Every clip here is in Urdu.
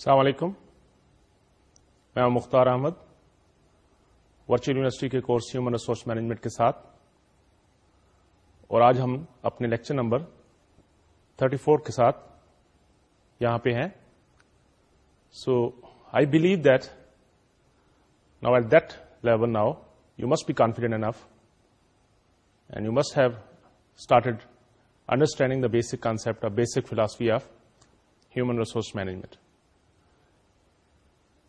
السلام علیکم میں مختار احمد ورچوئل یونیورسٹی کے کورس ہیومن ریسورس مینجمنٹ کے ساتھ اور آج ہم اپنے لیکچر نمبر 34 کے ساتھ یہاں پہ ہیں so I believe that now at that level now you must be confident enough and you must have started understanding the basic concept of basic philosophy of human resource management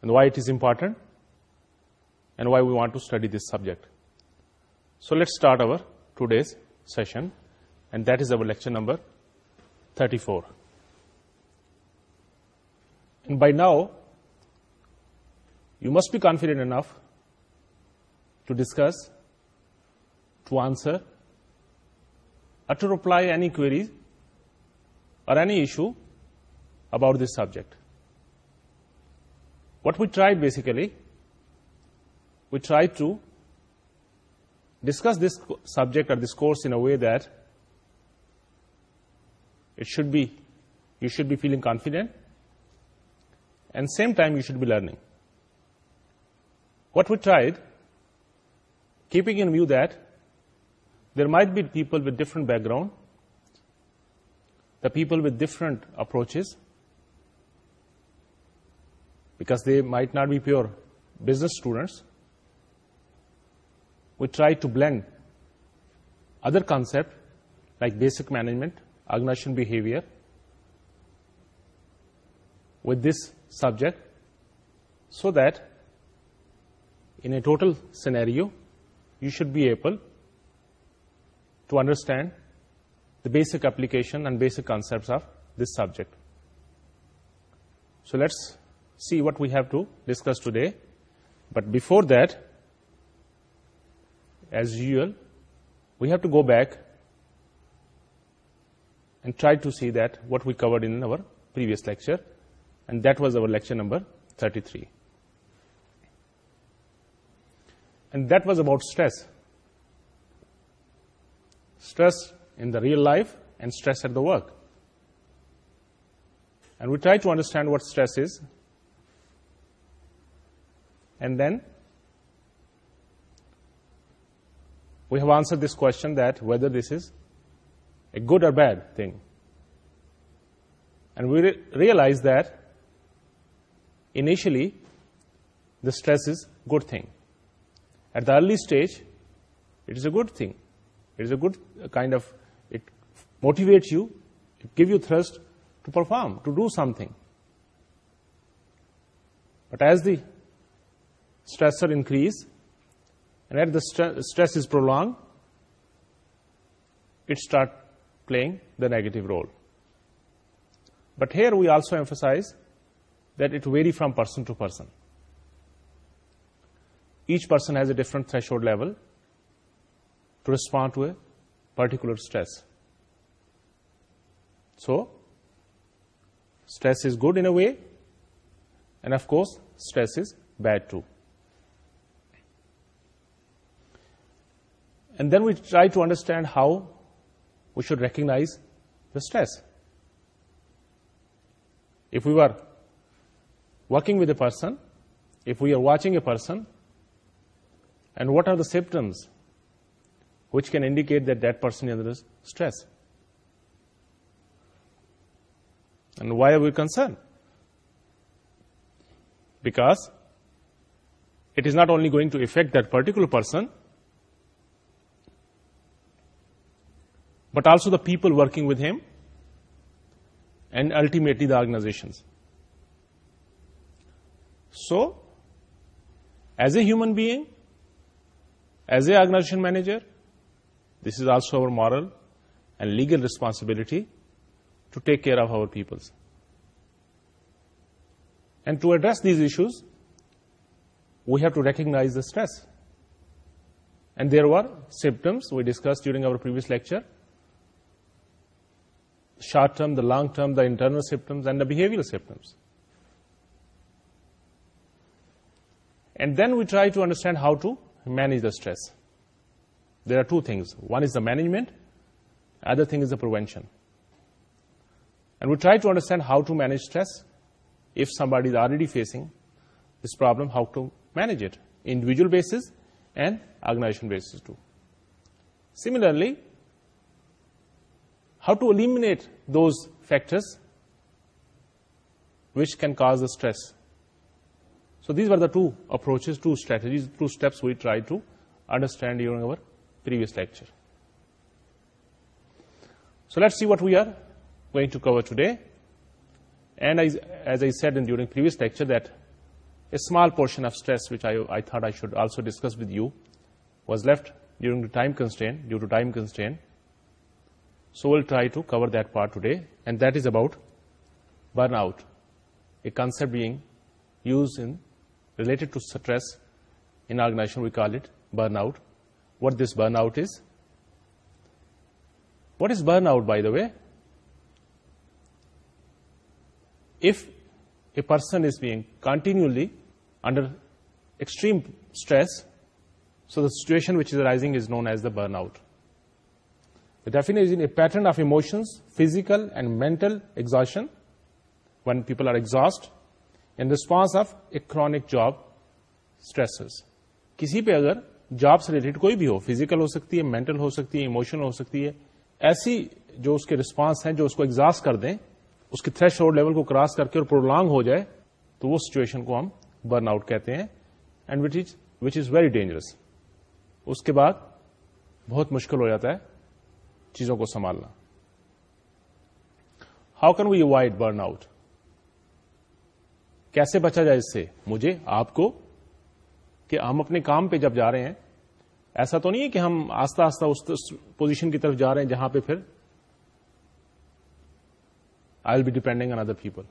and why it is important and why we want to study this subject. So let's start our today's session, and that is our lecture number 34. And by now, you must be confident enough to discuss, to answer, or to reply any queries or any issue about this subject. What we tried basically, we tried to discuss this subject or this course in a way that it should be, you should be feeling confident, and same time you should be learning. What we tried, keeping in view that there might be people with different background, the people with different approaches, because they might not be pure business students, we try to blend other concepts like basic management, organization behavior, with this subject, so that in a total scenario, you should be able to understand the basic application and basic concepts of this subject. So let's see what we have to discuss today. But before that, as usual, we have to go back and try to see that what we covered in our previous lecture, and that was our lecture number 33. And that was about stress. Stress in the real life and stress at the work. And we try to understand what stress is and then we have answered this question that whether this is a good or bad thing. And we realize that initially the stress is a good thing. At the early stage, it is a good thing. It is a good uh, kind of, it motivates you, it gives you thrust to perform, to do something. But as the stressor increase, and as the stress is prolonged, it starts playing the negative role. But here we also emphasize that it varies from person to person. Each person has a different threshold level to respond to a particular stress. So, stress is good in a way, and of course, stress is bad too. And then we try to understand how we should recognize the stress. If we were working with a person, if we are watching a person, and what are the symptoms which can indicate that that person is under stress? And why are we concerned? Because it is not only going to affect that particular person, but also the people working with him, and ultimately the organizations. So, as a human being, as an organization manager, this is also our moral and legal responsibility to take care of our peoples. And to address these issues, we have to recognize the stress. And there were symptoms we discussed during our previous lecture short term, the long term, the internal symptoms, and the behavioral symptoms. And then we try to understand how to manage the stress. There are two things. One is the management, other thing is the prevention. And we try to understand how to manage stress. If somebody is already facing this problem, how to manage it, individual basis and organization basis too. Similarly, how to eliminate those factors which can cause the stress. So these were the two approaches, two strategies, two steps we tried to understand during our previous lecture. So let's see what we are going to cover today. And as I said during previous lecture, that a small portion of stress which I thought I should also discuss with you was left during the time constraint, due to time constraint. So we'll try to cover that part today, and that is about burnout, a concept being used in related to stress in organization. We call it burnout. What this burnout is? What is burnout, by the way? If a person is being continually under extreme stress, so the situation which is arising is known as the burnout. Def a pattern of emotions physical and mental exhaustion when people are exhausted in response of ایک جاب اسٹریس کسی پہ اگر جاب سے ریلیٹڈ کوئی بھی ہو فزیکل ہو سکتی ہے مینٹل ہو سکتی ہے اموشنل ہو سکتی ہے ایسی جو اس کے ریسپانس ہیں جو اس کو ایگزاسٹ کر دیں اس کے تھریش ہو لیول کو کراس کر کے اور پرولانگ ہو جائے تو وہ سچویشن کو ہم برن آؤٹ کہتے ہیں and which is very dangerous اس کے بعد بہت مشکل ہو جاتا ہے چیزوں کو سنبھالنا how can we avoid burn out کیسے بچا جائے اس سے مجھے آپ کو کہ ہم اپنے کام پہ جب جا رہے ہیں ایسا تو نہیں ہے کہ ہم آستہ آستہ اس پوزیشن کی طرف جا رہے ہیں جہاں پہ پھر I will be depending on other people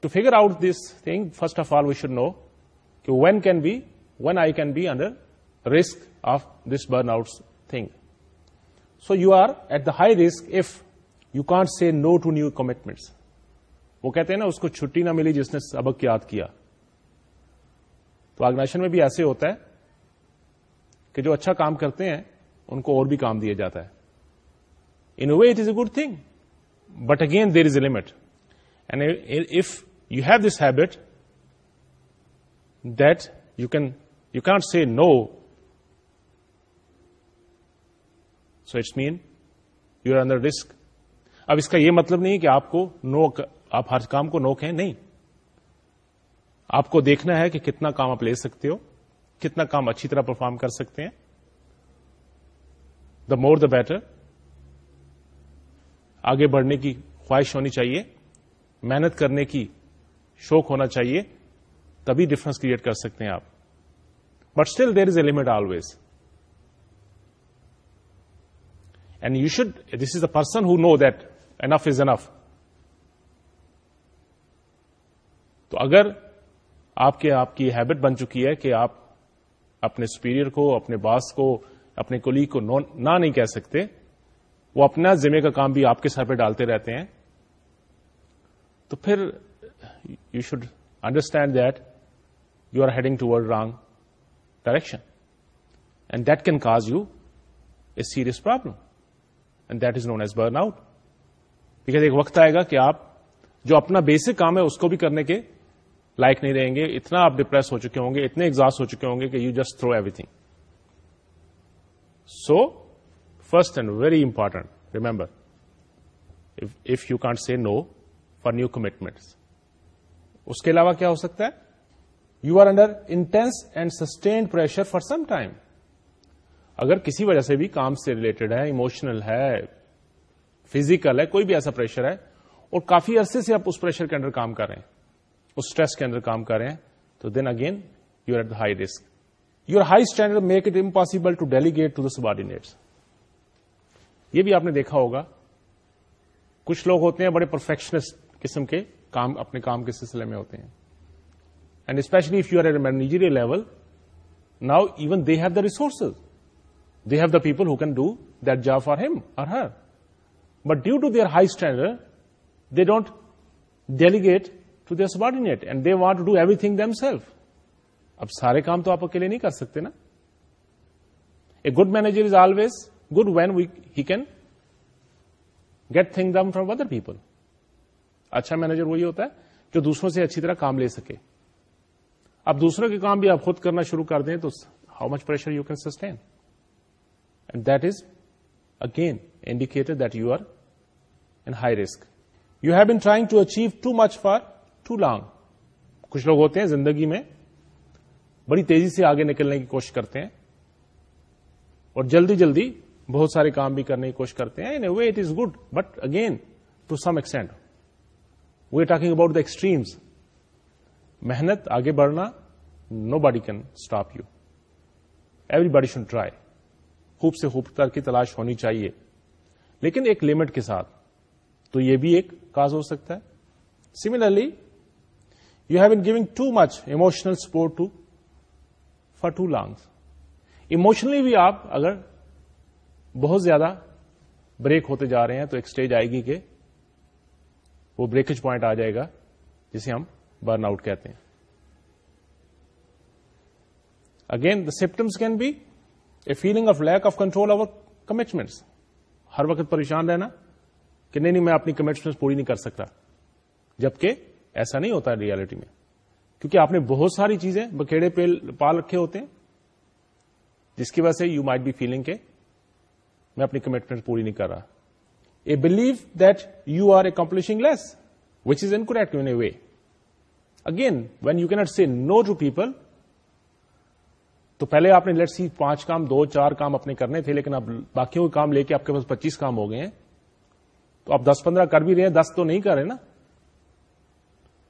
to figure out this thing first of all we should know کہ when can be when I can be under risk of this burn out thing so you are at the high risk if you can't say no to new commitments وہ کہتے ہیں نا اس کو چھٹی نہ ملی جس نے سبق یاد کیا تو آگنیشن میں بھی ایسے ہوتا ہے کہ جو اچھا کام کرتے ہیں ان کو اور بھی کام دیا جاتا ہے in way it is a good thing but again there is a limit and if you have this habit that you can you can't say no so it's mean you are under risk اب اس کا یہ مطلب نہیں کہ آپ کو نوک آپ ہر کام کو نوک ہیں نہیں آپ کو دیکھنا ہے کہ کتنا کام آپ لے سکتے ہو کتنا کام اچھی طرح پرفارم کر سکتے ہیں دا مور دا بیٹر آگے بڑھنے کی خواہش ہونی چاہیے محنت کرنے کی شوق ہونا چاہیے تبھی ڈفرنس کریٹ کر سکتے ہیں آپ but still there is a limit always and you should this is a person who know that and is enough تو اگر آپ کے آپ کی ہیبٹ بن چکی ہے کہ آپ اپنے سپیریئر کو اپنے باس کو اپنے کولیگ کو نہ نہیں کہہ سکتے وہ اپنا ذمے کا کام بھی آپ کے سر پہ ڈالتے رہتے ہیں تو پھر you should understand that you are heading toward wrong direction and that can cause you a serious problem and that is known as burn out because ایک وقت آئے گا کہ آپ جو اپنا بیسک کام ہے اس کو بھی کرنے کے لائق نہیں رہیں گے اتنا آپ ڈپریس ہو چکے ہوں گے اتنے ایگزاسٹ ہو چکے ہوں گے کہ you just through everything so first and very important remember if you can't say no for new commitment اس کے علاوہ کیا ہو سکتا ہے you are under intense and sustained pressure for some time اگر کسی وجہ سے بھی کام سے ریلیٹڈ ہے اموشنل ہے فزیکل ہے کوئی بھی ایسا پریشر ہے اور کافی عرصے سے آپ اس پریشر کے اندر کام کر رہے ہیں اس اسٹریس کے اندر کام کر رہے ہیں تو then again you at the high risk your high standard make it impossible to delegate to the sub یہ بھی آپ نے دیکھا ہوگا کچھ لوگ ہوتے ہیں بڑے پرفیکشنسٹ قسم کے کام اپنے کام کے سلسلے میں ہوتے ہیں and especially if you are at managerial level now even they have the resources they have the people who can do that جا for him her but due to their high standard they don't delegate to their subordinate and they want do everything themselves اب سارے کام تو آپ اکیلے نہیں کر سکتے نا a good manager is always good when we he can get thing them from other people اچھا مینیجر وہی ہوتا ہے جو دوسروں سے اچھی طرح کام لے سکے اب دوسروں کے کام بھی آپ خود کرنا شروع کر دیں تو how much pressure you can sustain and that is again indicator that you are in high risk you have been trying to achieve too much for too long کچھ لوگ ہوتے ہیں زندگی میں بڑی تیزی سے آگے نکلنے کی کوشش کرتے ہیں اور جلدی جلدی بہت سارے کام بھی کرنے کی کوشش کرتے ہیں in a way it is good but again to some extend we are talking about the extremes محنت آگے بڑھنا nobody can stop you everybody should try خوب سے خوب تر کی تلاش ہونی چاہیے لیکن ایک لمٹ کے ساتھ تو یہ بھی ایک کاز ہو سکتا ہے similarly you have been giving too much emotional support to for too long emotionally بھی آپ اگر بہت زیادہ بریک ہوتے جا رہے ہیں تو ایک اسٹیج آئے گی کہ وہ بریکج پوائنٹ آ جائے گا جسے ہم برن آؤٹ کہتے ہیں again the symptoms can be a feeling of lack of control over commitments ہر وقت پریشان رہنا کہ نہیں نہیں میں اپنی کمٹمنٹس پوری نہیں کر سکتا جبکہ ایسا نہیں ہوتا ریالٹی میں کیونکہ آپ نے بہت ساری چیزیں بکیڑے پہ پال رکھے ہوتے ہیں جس کی وجہ سے یو مائٹ بی فیلنگ کے میں اپنی کمٹمنٹ پوری نہیں کر رہا اے believe that you are accomplishing less which is in in a way again when you can't say no to people تو پہلے آپ نے لیٹ سی پانچ کام دو چار کام اپنے کرنے تھے لیکن اب باقیوں کے کام لے کے آپ کے پاس پچیس کام ہو گئے ہیں تو آپ دس پندرہ کر بھی رہے ہیں دس تو نہیں کر رہے نا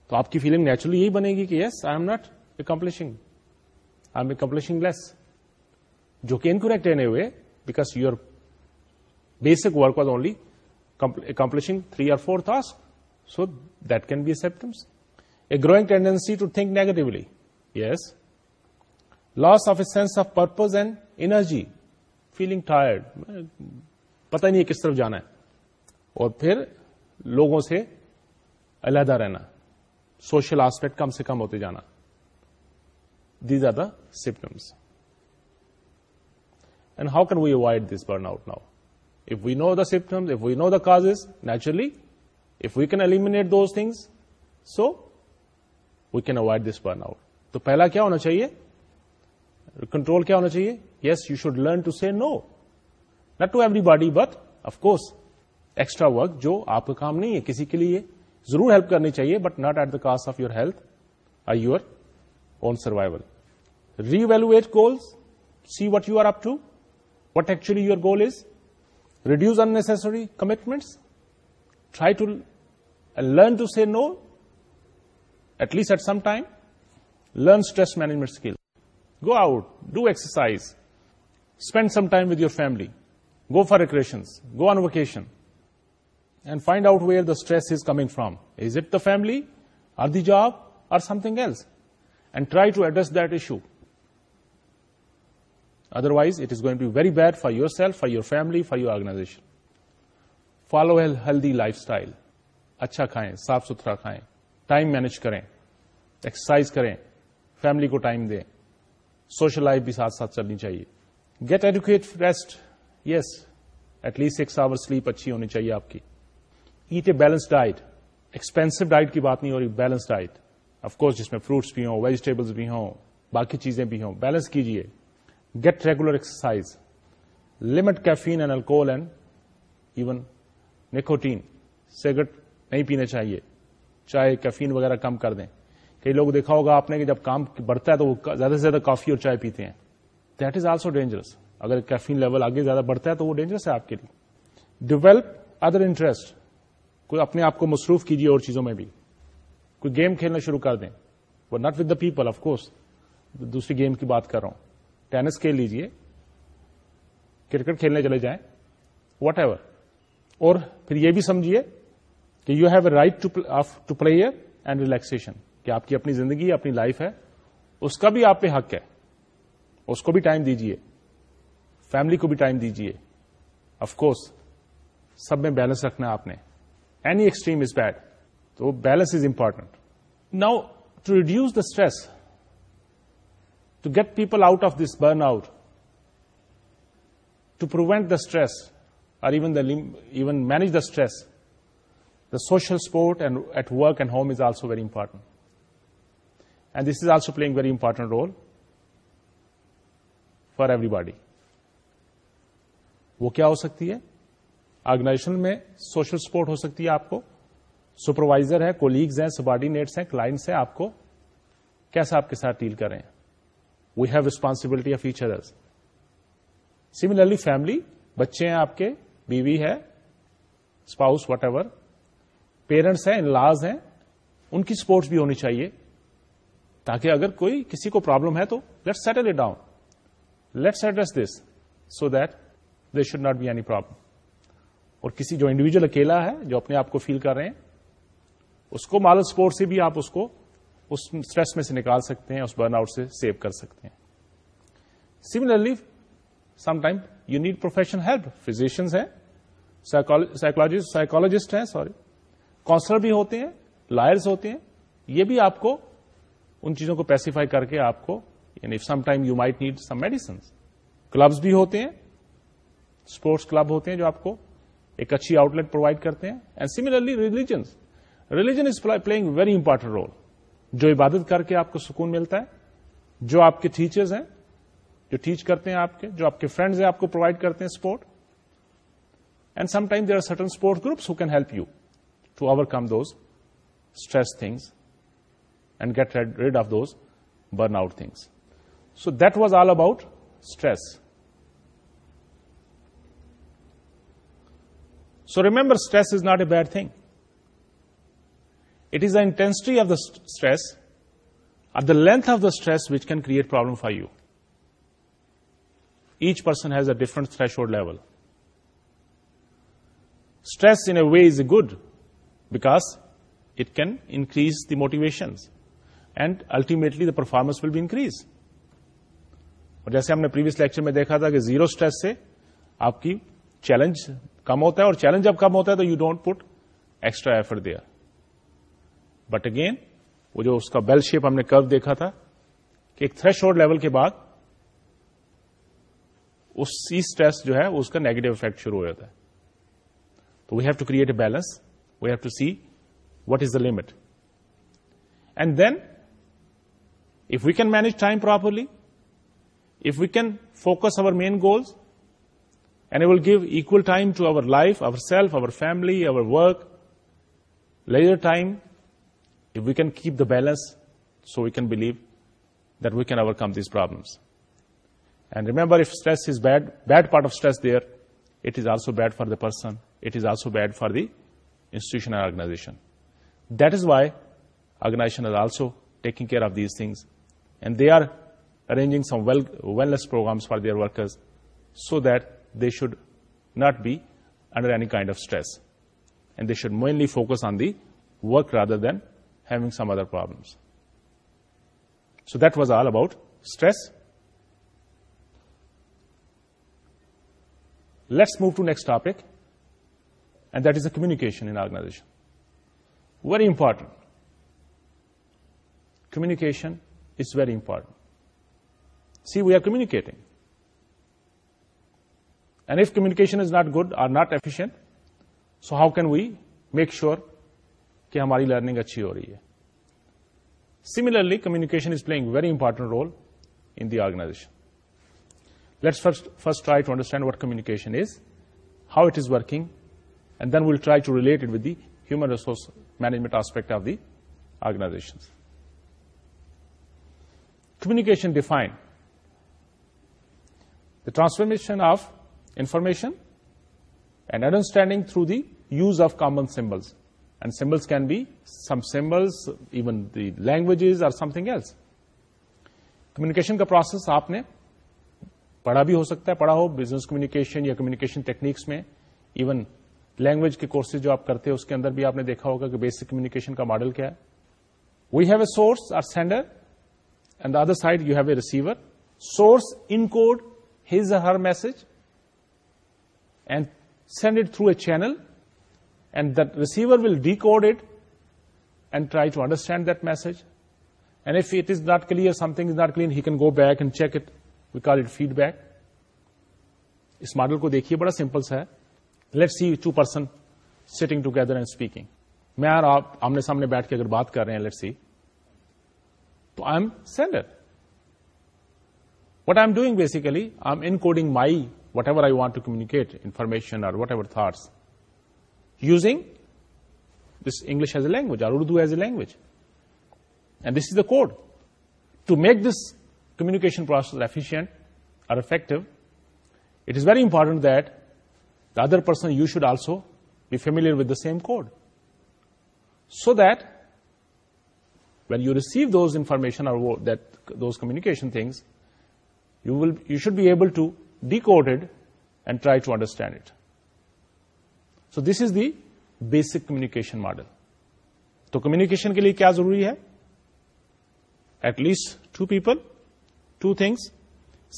تو آپ کی فیلنگ نیچرلی یہی بنے گی کہ yes I am not accomplishing I am accomplishing less جو کہ انکوریکٹ ہوئے because you basic work was only accomplishing three اور four تھاس so that can be symptoms a growing tendency to think negatively yes loss of a sense of purpose and energy feeling tired پتا نہیں ہے کس طرف جانا ہے اور پھر لوگوں سے علیحدہ رہنا سوشل آسپیکٹ کم سے کم ہوتے جانا these are the symptoms and how can we avoid this burn out now if we know the symptoms if we know the cause naturally if we can eliminate those things so we can avoid this burn out تو پہلا کیا ہونا چاہیے کنٹرول کیا ہونا چاہیے yes you should learn to say no not to everybody but of course extra work جو آپ کا کام نہیں ہے کسی کے لیے ضرور ہیلپ کرنی چاہیے but not at the cost of your health I your own survival reevaluate goals see what you are up to what actually your goal is reduce unnecessary commitments try to learn to say no at least at some time learn stress management skill go out do exercise spend some time with your family go for recreation go on vacation and find out where the stress is coming from is it the family or the job or something else and try to address that issue otherwise it is going to very bad for yourself for your family for your organization follow healthy lifestyle اچھا کھائیں صاف ستھرا کھائیں ٹائم مینج کریں ایکسرسائز کریں فیملی کو ٹائم دیں سوشل لائف بھی ساتھ ساتھ چلنی چاہیے get adequate rest yes at least six hour sleep اچھی ہونی چاہیے آپ کی eat a balance diet expensive diet کی بات نہیں ہو رہی بیلنس ڈائٹ افکوس جس میں فروٹس بھی ہوں ویجیٹیبلس بھی ہوں باقی چیزیں بھی ہوں بیلنس کیجیے get regular exercise limit caffeine and alcohol and even nicotine cigarette نہیں پینے چاہیے چاہے کیفین وغیرہ کم کر دیں کئی لوگ دیکھا ہوگا آپ نے کہ جب کام بڑھتا ہے تو وہ زیادہ سے زیادہ کافی اور چائے پیتے ہیں دیٹ از آلسو ڈینجرس اگر کیفین لیول آگے زیادہ بڑھتا ہے تو وہ ڈینجرس ہے آپ کے لیے ڈیولپ ادر انٹرسٹ کوئی اپنے آپ کو مصروف کیجیے اور چیزوں میں بھی کوئی گیم کھیلنا شروع کر دیں وہ not with the people of course دوسری گیم کی بات کر رہا ہوں ٹینس کھیل لیجیے کرکٹ کھیلنے چلے جائیں واٹ ایور اور پھر یہ بھی سمجھیے کہ you have a right to to play air and relaxation کہ آپ کی اپنی زندگی اپنی لائف ہے اس کا بھی آپ پہ حق ہے اس کو بھی ٹائم دیجیے فیملی کو بھی ٹائم دیجیے اف کورس سب میں بیلنس رکھنا آپ نے اینی ایکسٹریم از بیڈ تو balance is important now to reduce the stress to get people out of this burn out to prevent the stress اور even the even manage the stress the social support and at work and home is also very important and this is also playing very important role for everybody وہ کیا ہو سکتی ہے آرگنائزیشن میں سوشل سپورٹ ہو سکتی ہے آپ کو سپروائزر ہے کولیگز ہیں سبارڈینیٹس ہیں کلائنٹس ہیں آپ کو کیسا آپ کے ساتھ ڈیل کریں we have responsibility of each others similarly family بچے ہیں آپ کے بیوی ہے اسپاؤس وٹ ایور پیرنٹس ہیں ان لاز ہیں ان کی سپورٹس بھی ہونی چاہیے تاکہ اگر کوئی کسی کو پرابلم ہے تو let settle it down let address this so that they should not be any problem اور کسی جو انڈیویجل اکیلا ہے جو اپنے آپ کو فیل کر رہے ہیں اس کو مال سپورٹ سے بھی آپ اس کو اس میں سے نکال سکتے ہیں اس برن آؤٹ سے سیو کر سکتے ہیں similarly some time you need professional help physicians ہیں سائیکولوجسٹ ہیں سوری کاؤنسلر بھی ہوتے ہیں لائرس ہوتے ہیں یہ بھی آپ کو ان چیزوں کو پیسیفائی کر کے آپ کو یعنی some time you might need some medicines clubs بھی ہوتے ہیں اسپورٹس کلب ہوتے ہیں جو آپ کو ایک اچھی آؤٹ لیٹ پرووائڈ کرتے ہیں and similarly religions religion is playing very important role جو عبادت کر کے آپ کو سکون ملتا ہے جو آپ کے ٹیچرز ہیں جو ٹیچ کرتے ہیں آپ کے جو آپ کے فرینڈز ہیں آپ کو پرووائڈ کرتے ہیں support and some time there are certain support groups who can help you to overcome those stress things and get rid of those burnout things. So that was all about stress. So remember, stress is not a bad thing. It is the intensity of the stress or the length of the stress which can create problem for you. Each person has a different threshold level. Stress in a way is good because it can increase the motivations. And ultimately the performance will be increase اور جیسے ہم نے پریویس لیکچر میں دیکھا تھا کہ زیرو اسٹریس سے آپ کی چیلنج کم ہوتا ہے اور چیلنج جب کم ہوتا ہے تو you don't put extra effort دیا بٹ اگین وہ جو اس کا بیل شیپ ہم نے کرو دیکھا تھا کہ ایک تھریش ہولڈ لیول کے بعد اسی اسٹریس جو ہے اس کا نیگیٹو افیکٹ شروع ہو جاتا ہے تو we have to create a balance we have to see what is the limit and then If we can manage time properly, if we can focus our main goals, and it will give equal time to our life, ourselves, our family, our work, leisure time, if we can keep the balance, so we can believe that we can overcome these problems. And remember, if stress is bad part of stress there, it is also bad for the person. It is also bad for the institution and organization. That is why organization is also taking care of these things and they are arranging some wellness programs for their workers so that they should not be under any kind of stress. And they should mainly focus on the work rather than having some other problems. So that was all about stress. Let's move to next topic, and that is the communication in organization. Very important. Communication very important see we are communicating and if communication is not good or not efficient so how can we make sure کہ ہماری لرننگ اچھی ہو رہی ہے similarly communication is playing very important role in the organisation let's first try to understand what communication is how it is working and then we'll try to related with the human resource management aspect of the آرگناس یشن define the transformation of information and understanding through the use of common symbols and symbols can be some symbols even the languages are some تھلس communication کا پروسیس آپ نے پڑھا بھی ہو سکتا ہے پڑھا ہو بزنس کمیونیکیشن یا کمیونیکیشن ٹیکنیکس میں ایون لینگویج کے کورسز جو آپ کرتے ہیں اس کے اندر بھی آپ نے دیکھا ہوگا کہ بیسک کمیونیکیشن کا ماڈل کیا ہے we have a source or sender other side you have a receiver source encode his or her message send it through a channel and receiver will decode it and try to understand the message and if it is not clear something is not clear he can go back and check it what feedback اس ماڈل کو دیکھیے بڑا سمپل سا ہے let see two person sitting together and speaking میں یار آپ آمنے سامنے بیٹھ کے اگر بات کر رہے ہیں let see Send it. What I'm doing basically, I'm encoding my whatever I want to communicate, information or whatever thoughts, using this English as a language or Urdu as a language. And this is the code. To make this communication process efficient or effective, it is very important that the other person, you should also be familiar with the same code, so that well you receive those information اورشن things you will you should be able to decode it and try to understand it so this is the basic communication model تو کمیکیشن کے لیے کیا ضروری ہے at least two people two things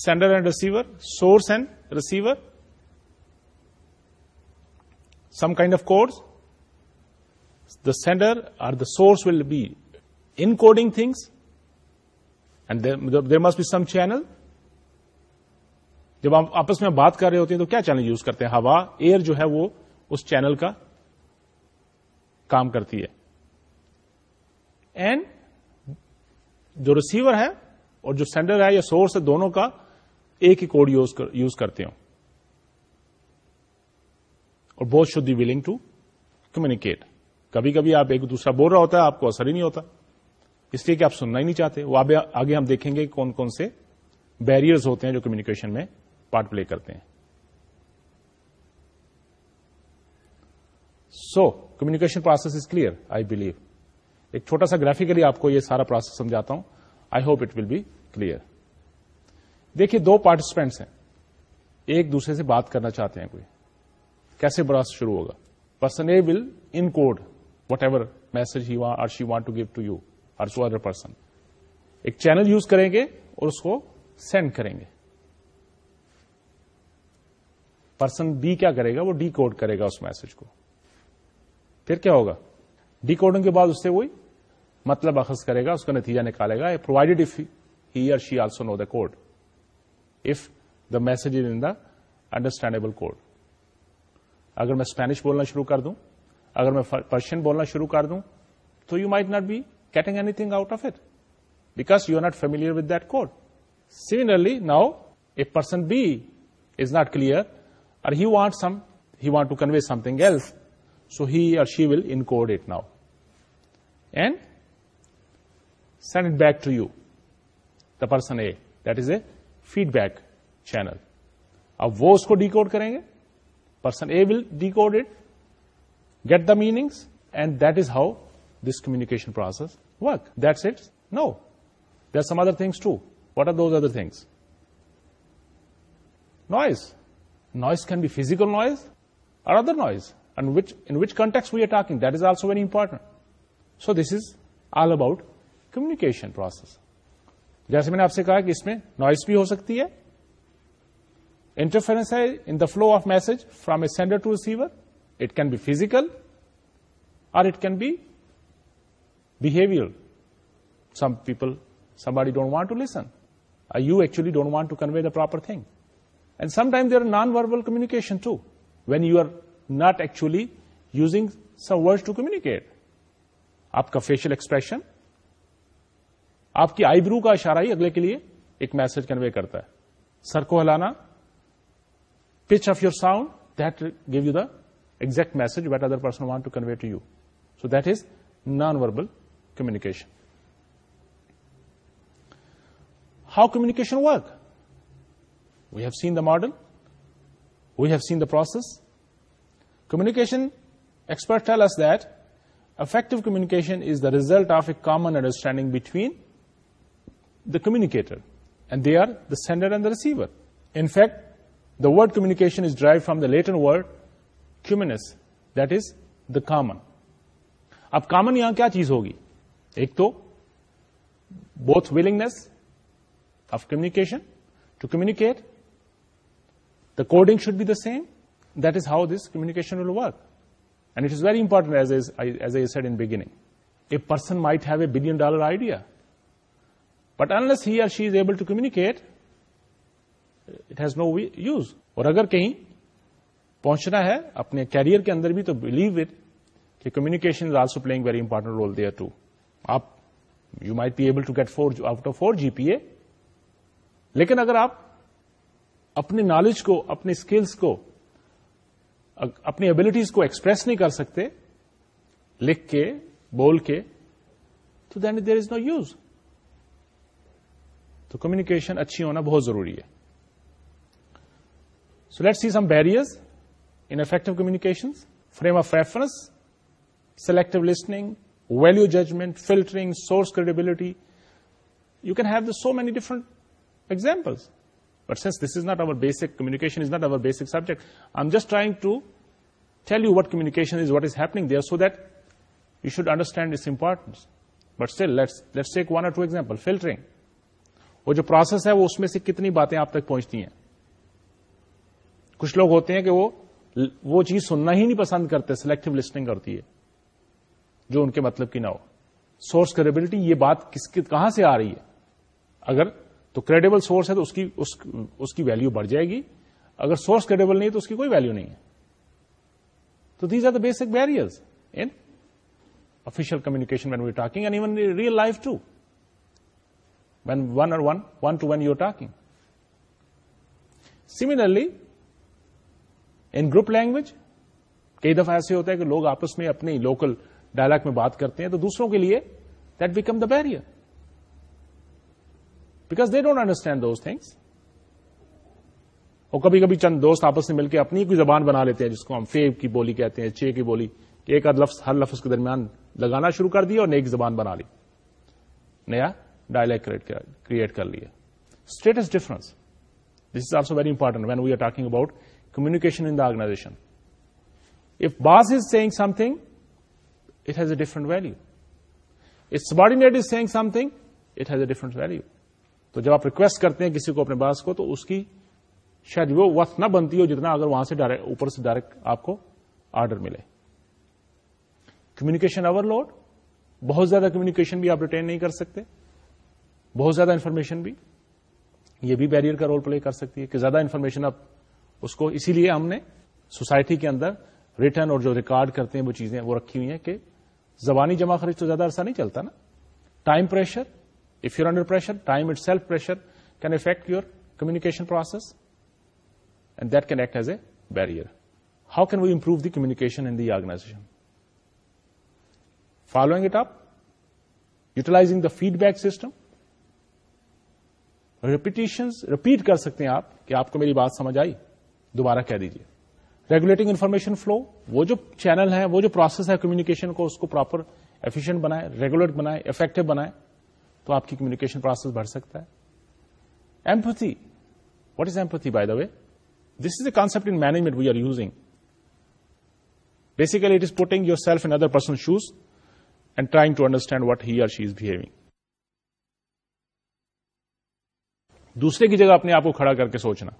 sender and receiver source and receiver some kind of course the sender or the source will be encoding things and there must be some channel جب آپ آپس میں بات کر رہے ہوتے ہیں تو کیا چینل یوز کرتے ہیں ہوا ایئر جو ہے وہ اس چینل کا کام کرتی ہے اینڈ جو ریسیور ہے اور جو سینڈر ہے یا سورس ہے دونوں کا ایک ہی کوڈ یوز کرتے ہوں اور both should be willing to communicate کبھی کبھی آپ ایک دوسرا بول رہا ہوتا ہے آپ کو اثر ہی نہیں ہوتا اس لیے کہ آپ سننا ہی نہیں چاہتے وہ آگے ہم دیکھیں گے کون کون سے بیریئرز ہوتے ہیں جو کمیونیکیشن میں پارٹ پلے کرتے ہیں so communication process is clear I believe ایک چھوٹا سا گرافکلی آپ کو یہ سارا پروسیس سمجھاتا ہوں I hope it will be clear دیکھیے دو پارٹیسپینٹس ہیں ایک دوسرے سے بات کرنا چاہتے ہیں کوئی کیسے بڑا شروع ہوگا person A will encode whatever message he want to give to you اور سو ادر پرسن ایک چینل یوز کریں گے اور اس کو سینڈ کریں گے پرسن بی کیا کرے گا وہ ڈی کوڈ کرے گا اس میسج کو پھر کیا ہوگا ڈی کوڈنگ کے بعد اس سے وہی مطلب اخذ کرے گا اس کا نتیجہ نکالے گا provided if he or she also know the code if the message is in the understandable code اگر میں اسپینش بولنا شروع کر دوں اگر میں پرشین بولنا شروع کر دوں تو you might not be getting anything out of it back you are not familiar with that code similarly now a person B is not clear or he want some he want to convey something he or she will encode it now and send it back to you the person A that is a feedback channel اب وہ اس کو ڈیکوڈ کریں گے person A will decode it get the meanings and that is how such process وک this now there some other things to what are those other things noise noise can be physical noise or other noise in which context we are talking that is also very important so this is all about communication process جیسے میں نے آپ سے کہا کہ اس میں نوائز بھی ہو سکتی ہے انٹرفیئرس ہے flow of message from a sender to receiver it can be physical or it can be behaviour some people some Audi don't want to listen I you actually don't want to convey the proper thing and some times they are non verbal communication too when you are not actually using some word to communicate آپ کا فیشیل ایکسپریشن آپ کی آئی برو کا اشارہ ہی اگلے کے لیے ایک میسج کنوے کرتا ہے سر کو ہلانا pitch of your sound that give you the exact message what other person want to convey to you so that is non verbal communication how communication work we have seen the model we have seen the process communication expert tell us that effective communication is the result of a common understanding between the communicator and they are the sender and the receiver in fact the would communication is derive from the Latin word communis that is the common اب کامن یہاں کیا چیز ہوگی ایک تو both willingness of communication to communicate the coding should be the same that is how this communication will work and it is very important as I said in beginning a person might have a billion dollar idea but unless he or she is able to communicate it has no use اور اگر کہیں پہنچنا ہے اپنے کیریئر کے اندر بھی تو بلیو اٹ کہ communication is also playing very important role there too آپ you might be able to get four out of four G P A لیکن اگر آپ اپنی نالج کو اپنی اسکلس کو اپنی ابلیٹیز کو ایکسپریس نہیں کر سکتے لکھ کے بول کے تو then there is no use تو کمیکیشن اچھی ہونا بہت ضروری ہے so let see some barriers in effective communication frame of reference selective listening value judgment filtering source credibility you can have the so But different this but since this is not our basic our is not our basic subject I am just trying to tell you what happening what is happening you so that you should understand it's let's, but let's one or two example filtering وہ جو پروسیس ہے وہ اس میں سے کتنی باتیں آپ تک پہنچتی ہیں کچھ لوگ ہوتے ہیں کہ وہ چیز سننا ہی نہیں پسند کرتے سلیکٹو لسٹنگ کرتی ہے جو ان کے مطلب کی نہ ہو سورس کریبلٹی یہ بات کس کہاں سے آ رہی ہے اگر تو کریڈیبل سورس ہے تو اس کی اس, کی ویلو بڑھ جائے گی اگر سورس کریڈیبل نہیں تو اس کی کوئی ویلو نہیں ہے تو these are the basic barriers in official communication when we talking and even real life too when one or two when you talking similarly in group language کئی دفعہ ایسے ہوتا ہے کہ لوگ آپس میں اپنی لوکل ڈائلیکٹ میں بات کرتے ہیں تو دوسروں کے لیے that become the barrier because they don't understand those things اور کبھی کبھی چند دوست آپس میں مل کے اپنی کوئی زبان بنا لیتے ہیں جس کو ہم فیو کی بولی کہتے ہیں چے کی بولی کہ ایک آدھ لفظ ہر لفظ کے درمیان لگانا شروع کر دیا اور نیک زبان بنا لی نیا ڈائلگ کریٹ کر لیا status difference this is also very important when we are talking about communication organs is seeing something has a a value it If is seeing something it has a different value تو جب آپ ریکویسٹ کرتے ہیں کسی کو اپنے باس کو تو اس کی شاید وہ وقت نہ بنتی ہو جتنا اگر وہاں سے اوپر سے ڈائریکٹ آپ کو آرڈر ملے کمیکیشن اوور لوڈ بہت زیادہ کمیونیکیشن بھی آپ ریٹین نہیں کر سکتے بہت زیادہ انفارمیشن بھی یہ بھی بیریئر کا رول پلے کر سکتی ہے کہ زیادہ انفارمیشن آپ اس کو اسی لیے ہم نے سوسائٹی کے اندر ریٹرن اور جو ریکارڈ کرتے ہیں وہ چیزیں وہ رکھی ہوئی ہیں کہ زبانی جمع خرچ تو زیادہ عرصہ نہیں چلتا نا time pressure if your under pressure time itself pressure can affect your communication process and that can act as a barrier how can we improve the communication in the organization following it up utilising the feedback system repetition repeat کر سکتے ہیں آپ کہ آپ کو میری بات سمجھ آئی دوبارہ کہہ دیجیے ریگولیٹنگ انفارمیشن فلو وہ جو چینل ہے وہ جو پروسیس ہے کمیونیکیشن کو اس کو پراپر ایفیشینٹ بنائے ریگولر بنائے افیکٹو بنائے تو آپ کی کمیونیکیشن پروسیس بڑھ سکتا ہے empathy what is empathy by the way this is a concept in management we are using basically it is putting yourself in other person shoes and trying to understand what he or she is behaving دوسرے کی جگہ اپنے آپ کو کھڑا کر کے سوچنا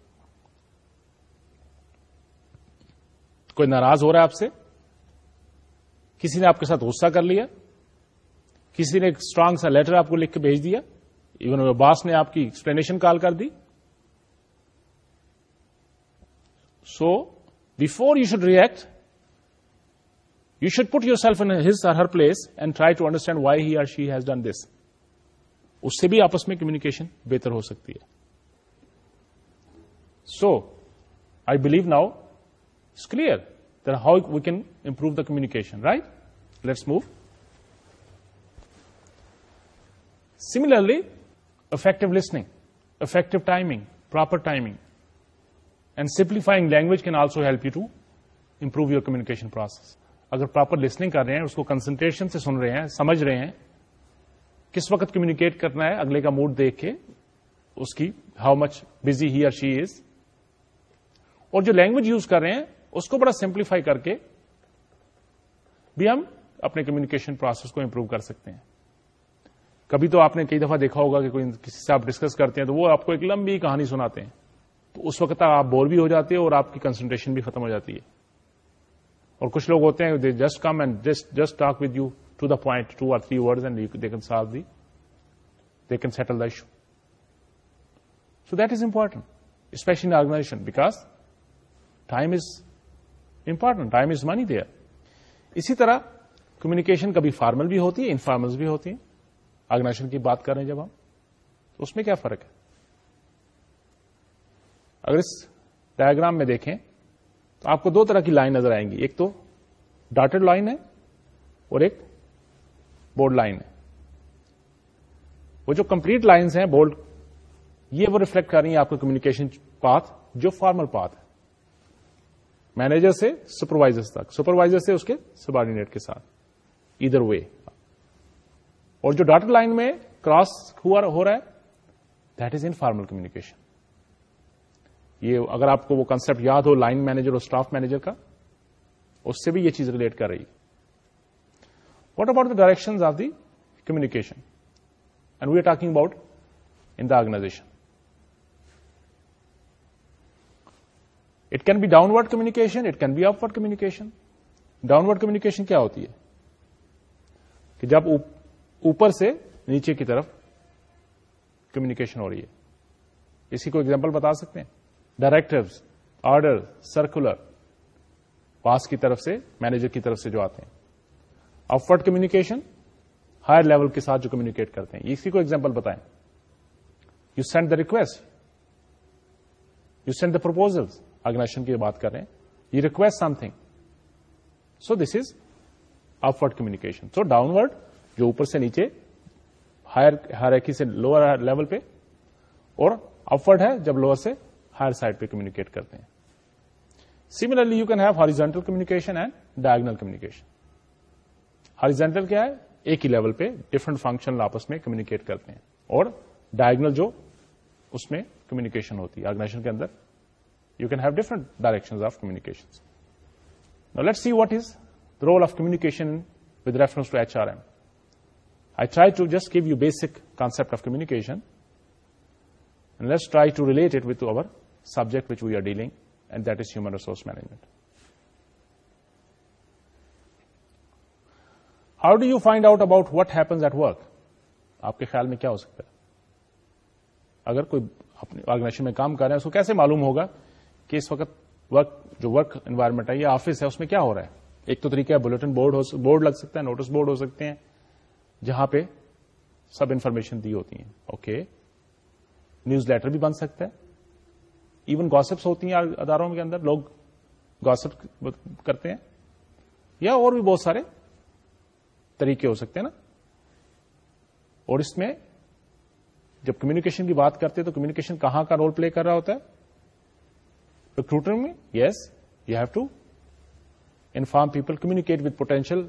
کوئی ناراض ہو رہا ہے آپ سے کسی نے آپ کے ساتھ غصہ کر لیا کسی نے ایک اسٹرانگ سا لیٹر آپ کو لکھ کے بھیج دیا ایون باس نے آپ کی ایکسپلینیشن کال کر دی so before you should react you should put yourself in his or her place and try to understand why he or she has done this اس سے بھی آپس میں کمیکیشن بہتر ہو سکتی ہے so I believe now clear how we can improve the communication right let's move similarly effective listening effective timing proper timing and simplifying language can also help you to improve your communication process اگر پراپر لسننگ کر رہے ہیں اس کو کنسنٹریشن سے سن رہے ہیں سمجھ رہے ہیں کس وقت کمیونیکیٹ کرنا ہے اگلے کا موڈ دیکھ کے اس کی how much busy he or she is اور جو لینگویج یوز کر رہے ہیں اس کو بڑا سمپلیفائی کر کے بھی ہم اپنے کمیونکیشن پروسیس کو امپروو کر سکتے ہیں کبھی تو آپ نے کئی دفعہ دیکھا ہوگا کہ کوئی کسی سے آپ ڈسکس کرتے ہیں تو وہ آپ کو ایک لمبی کہانی سناتے ہیں تو اس وقت آپ بور بھی ہو جاتے ہیں اور آپ کی کنسنٹریشن بھی ختم ہو جاتی ہے اور کچھ لوگ ہوتے ہیں just come and just just talk with you to the point two or three word and solve settle the issue so that is important especially organization because time is important time is money there اسی طرح کمیونیکیشن کبھی فارمل بھی ہوتی ہے انفارمل بھی ہوتی ہے آرگنائزیشن کی بات کر رہے ہیں جب ہم تو اس میں کیا فرق ہے اگر اس ڈائگرام میں دیکھیں تو آپ کو دو طرح کی لائن نظر آئیں گی ایک تو ڈاٹڈ لائن ہے اور ایک بورڈ لائن ہے وہ جو کمپلیٹ لائنز ہیں بولڈ یہ وہ ریفلیکٹ کر رہی ہیں آپ کو کمیونیکیشن پاتھ جو فارمل پاتھ ہے مینیجر سے سپروائزر تک سپروائزر سے اس کے سب کے ساتھ ادھر وے اور جو ڈاٹا لائن میں کراس ہوا ہو رہا ہے دیٹ ان فارمل کمیونیکیشن یہ اگر آپ کو وہ کنسپٹ یاد ہو لائن مینیجر اور اسٹاف مینیجر کا اس سے بھی یہ چیز ریلیٹ کر رہی what about the direction of the communication and we are talking about in the organization it can be downward communication it can be upward communication downward communication کیا ہوتی ہے کہ جب اوپر سے نیچے کی طرف کمیونیکیشن ہو رہی ہے اسی کو ایگزامپل بتا سکتے ہیں ڈائریکٹوز آرڈر سرکولر پاس کی طرف سے مینیجر کی طرف سے جو آتے ہیں افورڈ کمیونیکیشن ہائر لیول کے ساتھ جو کمیونیکیٹ کرتے ہیں اسی کو ایگزامپل بتائیں you send the request you send the proposals organization کی بات کر رہے ہیں you request something so this is upward communication so downward جو اوپر سے نیچے ہائر ہائرکی ایک سے لوور لیول پہ اور اپورڈ ہے جب لوور سے ہائر سائڈ پہ کمیونیکیٹ کرتے ہیں similarly you can have horizontal communication and diagonal communication horizontal کیا ہے ایک ہی لیول پہ ڈفرنٹ فنکشن آپس میں کمیونیکیٹ کرتے ہیں اور ڈائگنل جو اس میں کمیونیکیشن ہوتی ہے آرگنائزیشن کے اندر ش آفنٹ see what is role of communication concept of communication let try to relate it with our subject which we are dealing and that is human resource management how do you find out about what happens at work آپ کے خیال میں کیا ہو سکتا ہے اگر کوئی اپنے آرگنائزیشن میں کام کر رہے ہیں اس کو کیسے معلوم ہوگا کہ اس وقت ورک جو ورک انوائرمنٹ ہے یا آفس ہے اس میں کیا ہو رہا ہے ایک تو طریقہ ہے بلٹن بورڈ بورڈ لگ سکتا ہے نوٹس بورڈ ہو سکتے ہیں جہاں پہ سب انفارمیشن دی ہوتی ہیں اوکے نیوز لیٹر بھی بن سکتا ہے ایون گاسپس ہوتی ہیں اداروں کے اندر لوگ گاسپ کرتے ہیں یا اور بھی بہت سارے طریقے ہو سکتے ہیں نا اور اس میں جب کمیونیکیشن کی بات کرتے ہیں تو کمیونیکیشن کہاں کا رول پلے کر رہا ہوتا ہے yes you have to inform people communicate with potential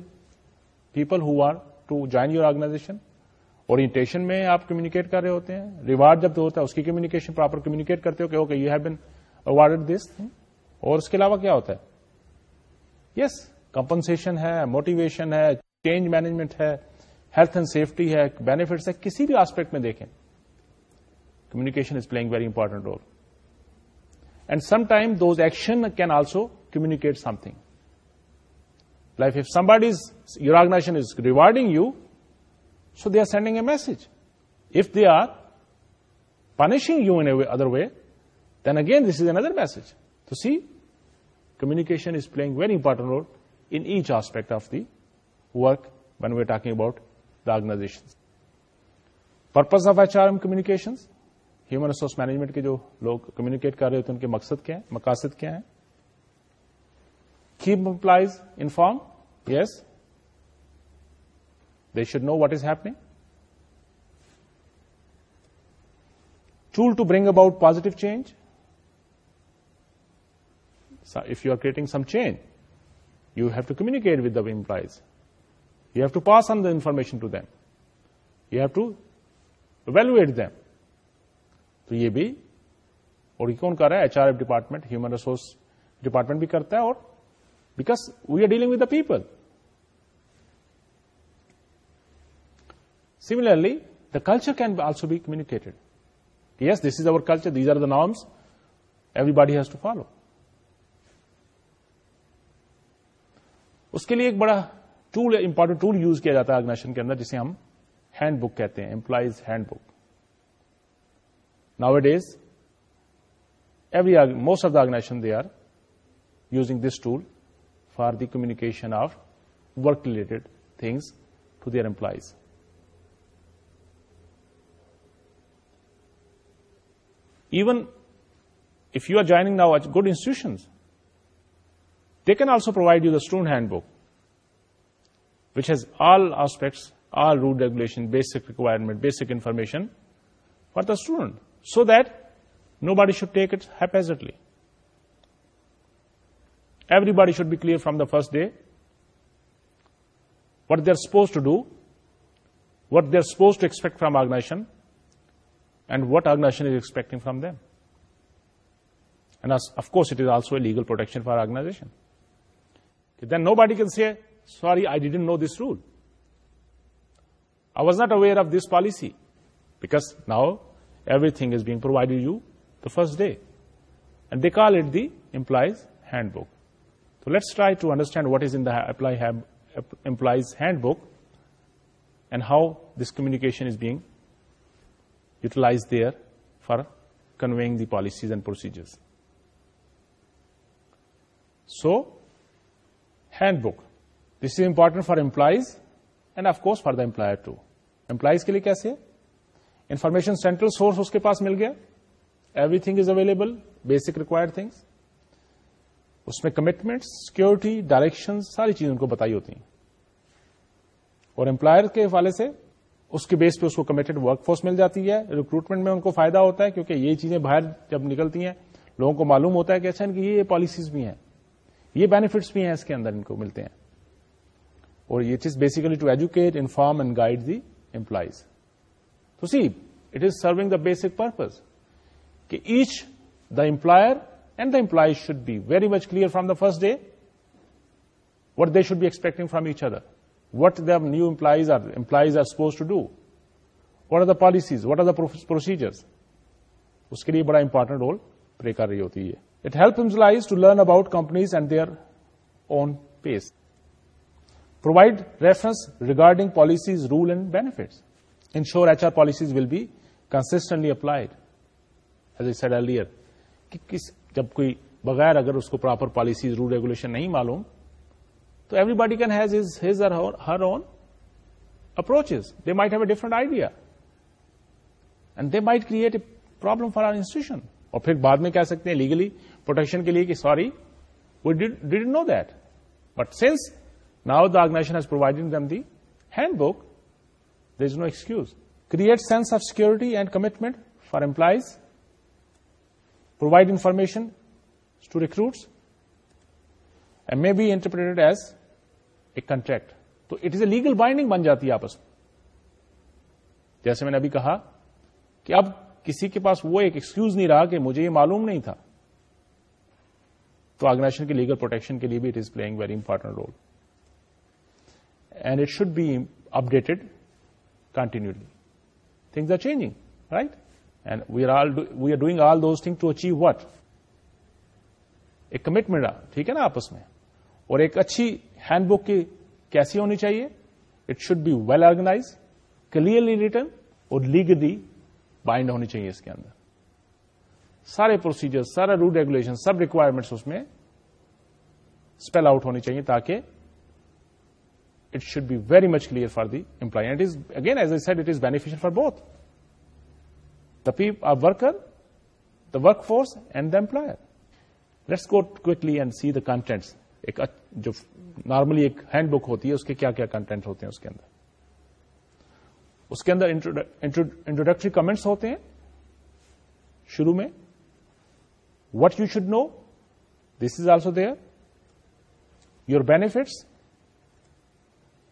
people who are to join your organization اور آپ کمیکیٹ کر رہے ہوتے ہیں ریوارڈ جب تو ہوتا ہے اس کی کمیکیشن پراپر کمکیٹ کرتے ہو کہ وہ you have been awarded this thing اور اس کے علاوہ کیا ہوتا ہے یس کمپنسن ہے موٹیویشن ہے چینج مینجمنٹ ہے ہیلتھ اینڈ سیفٹی ہے بینیفٹس ہے کسی بھی آسپیکٹ میں دیکھیں communication is playing very important role And sometimes those actions can also communicate something. Like if somebody's, your organization is rewarding you, so they are sending a message. If they are punishing you in a way, other way, then again this is another message. So see, communication is playing very important role in each aspect of the work when we're talking about the organizations. Purpose of HRM communications, human resource management کے جو لوگ کمیونیکیٹ کر رہے ہوتے ہیں ان کے مقصد کیا ہے مقاصد کیا ہے keep employees inform yes they should know what is happening tool to bring about positive change if you are creating some change you have to communicate with employees you have to pass on the information to them you have to evaluate them تو یہ بھی اور یہ کون کر رہا ہے H R F department human resource department بھی کرتا ہے اور because we are dealing with the people similarly the culture can also be communicated yes this is our culture these are the norms everybody has to follow اس کے لیے ایک بڑا ٹول امپورٹنٹ ٹول یوز کیا جاتا ہے آرگنیشن کے اندر جسے ہم ہینڈ بک کہتے ہیں employees handbook Nowadays, most of the organization, they are using this tool for the communication of work-related things to their employees. Even if you are joining now at good institutions, they can also provide you the student handbook, which has all aspects, all rule regulation, basic requirement, basic information for the student so that nobody should take it haphazardly. Everybody should be clear from the first day what they're supposed to do, what they're supposed to expect from organization, and what organization is expecting from them. And of course, it is also a legal protection for organization. Okay, then nobody can say, sorry, I didn't know this rule. I was not aware of this policy, because now everything is being provided you the first day and they call it the employees handbook تو let's try to understand what is in employees handbook and how this communication is being utilise there for conveying the policies and procedures so handbook this is important for employees and of course for the employer to employees کے لیے کیسے انفارمیشن سینٹرل سورس اس کے پاس مل گیا everything is available basic required things اس میں کمٹمنٹ سیکورٹی ڈائریکشن ساری چیزیں ان کو بتائی ہوتی ہیں اور امپلائر کے حوالے سے اس کے بیس پہ اس کو کمیٹڈ ورک فورس مل جاتی ہے ریکروٹمنٹ میں ان کو فائدہ ہوتا ہے کیونکہ یہ چیزیں باہر جب نکلتی ہیں لوگوں کو معلوم ہوتا ہے کہ اچھا ان کی یہ پالیسیز بھی ہیں یہ بینیفٹس بھی ہیں اس کے اندر ان کو ملتے ہیں اور یہ چیز basically to educate inform and guide the employees so see it is serving the basic purpose کہ each the employer and the employees should be very much clear from the first day what they should be expecting from each other what the new employees or employees are suppose to do what are the policies what are the procedures اس کے لیے بڑا امپورٹنٹ رول پلے کر رہی ہوتی ہے it help employees to learn about companies and their own pace provide reference regarding policies rule and benefits ensure H R policies will be constantly applied as a see جب کوئی بغیر اگر اس کو پراپر پالیسیز رول ریگولیشن نہیں معلوم تو everybody can has or her own approaches they might have a different idea and they might create a problem for our institution اور پھر بعد میں کہہ سکتے ہیں لیگلی پروٹیکشن کے لیے کہ sorry we did know that but since now the organization has provided them the handbook is no excuse create sense of security and commitment for employees provide information to recruits may be interpret as a contract تو it is a legal binding بن جاتی ہے آپس میں جیسے میں نے ابھی کہا کہ اب کسی کے پاس وہ ایکسکیوز نہیں رہا کہ مجھے یہ معلوم نہیں تھا تو آرگنائزیشن کے لیگل پروٹیکشن کے لیے بھی it is play very important role and it should be updated continually things are change right and we are we are doing all those thing to achieve what ایک کمٹمنٹ نا آپس میں اور ایک اچھی ہینڈ بک کی کیسی ہونی چاہیے it should be well organise clearly written اور لیگلی بائنڈ ہونی چاہیے اس کے اندر سارے پروسیجر سارے رول ریگولیشن سب ریکوائرمنٹس اس میں اسپیل آؤٹ ہونی چاہیے تاکہ it should be very much clear for the employee and is again as I said it is beneficial for both the پیپ a worker the work force and the employer ریس گوڈ کلی اینڈ سی دا کنٹینٹس ایک جو نارملی ایک ہینڈ بک ہوتی ہے اس کے کیا کیا کنٹینٹ ہوتے ہیں اس کے اندر اس کے اندر انٹروڈکٹری کمنٹس ہوتے ہیں شروع میں what you should know this is also there your benefits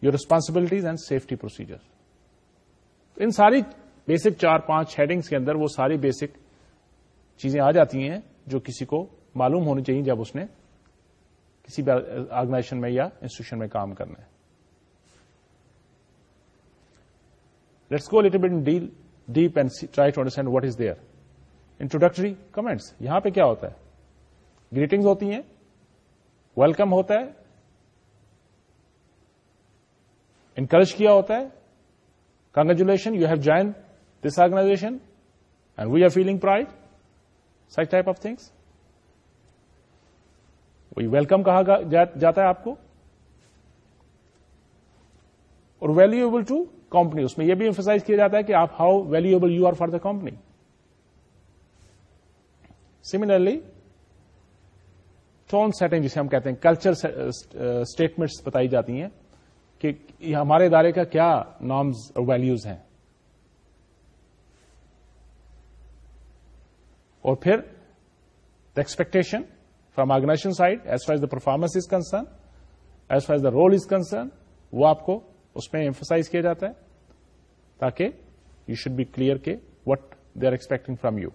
your responsibilities and safety procedure ان ساری بیسک چار پانچ ہیڈنگس کے اندر وہ ساری بیسک چیزیں آ جاتی ہیں جو کسی کو معلوم ہونی چاہیے جب اس نے کسی بھی آرگنائزیشن میں یا انسٹیٹیوشن میں کام کرنا ہے let's go little bit deal deep and try to understand what is their introductory comments یہاں پہ کیا ہوتا ہے گریٹنگز ہوتی ہیں ویلکم ہوتا ہے انکریج کیا ہوتا ہے congratulation you have join this organization and we are feeling pride such type of things وہی ویلکم کہا جاتا ہے آپ کو اور ویلوبل ٹو کمپنی اس میں یہ بھی امفرسائز کیا جاتا ہے کہ آپ how valuable you are for the company similarly tone setting جسے ہم کہتے ہیں کلچر اسٹیٹمنٹس uh, uh, بتائی جاتی ہیں کہ ہمارے ادارے کا کیا نارمز اور ویلوز ہیں اور پھر the expectation from organization side as far the performance is concern as far as the role is concern وہ آپ کو اس میں امفسائز کیا جاتا ہے تاکہ یو شوڈ بی کلیئر کے what they are expecting from you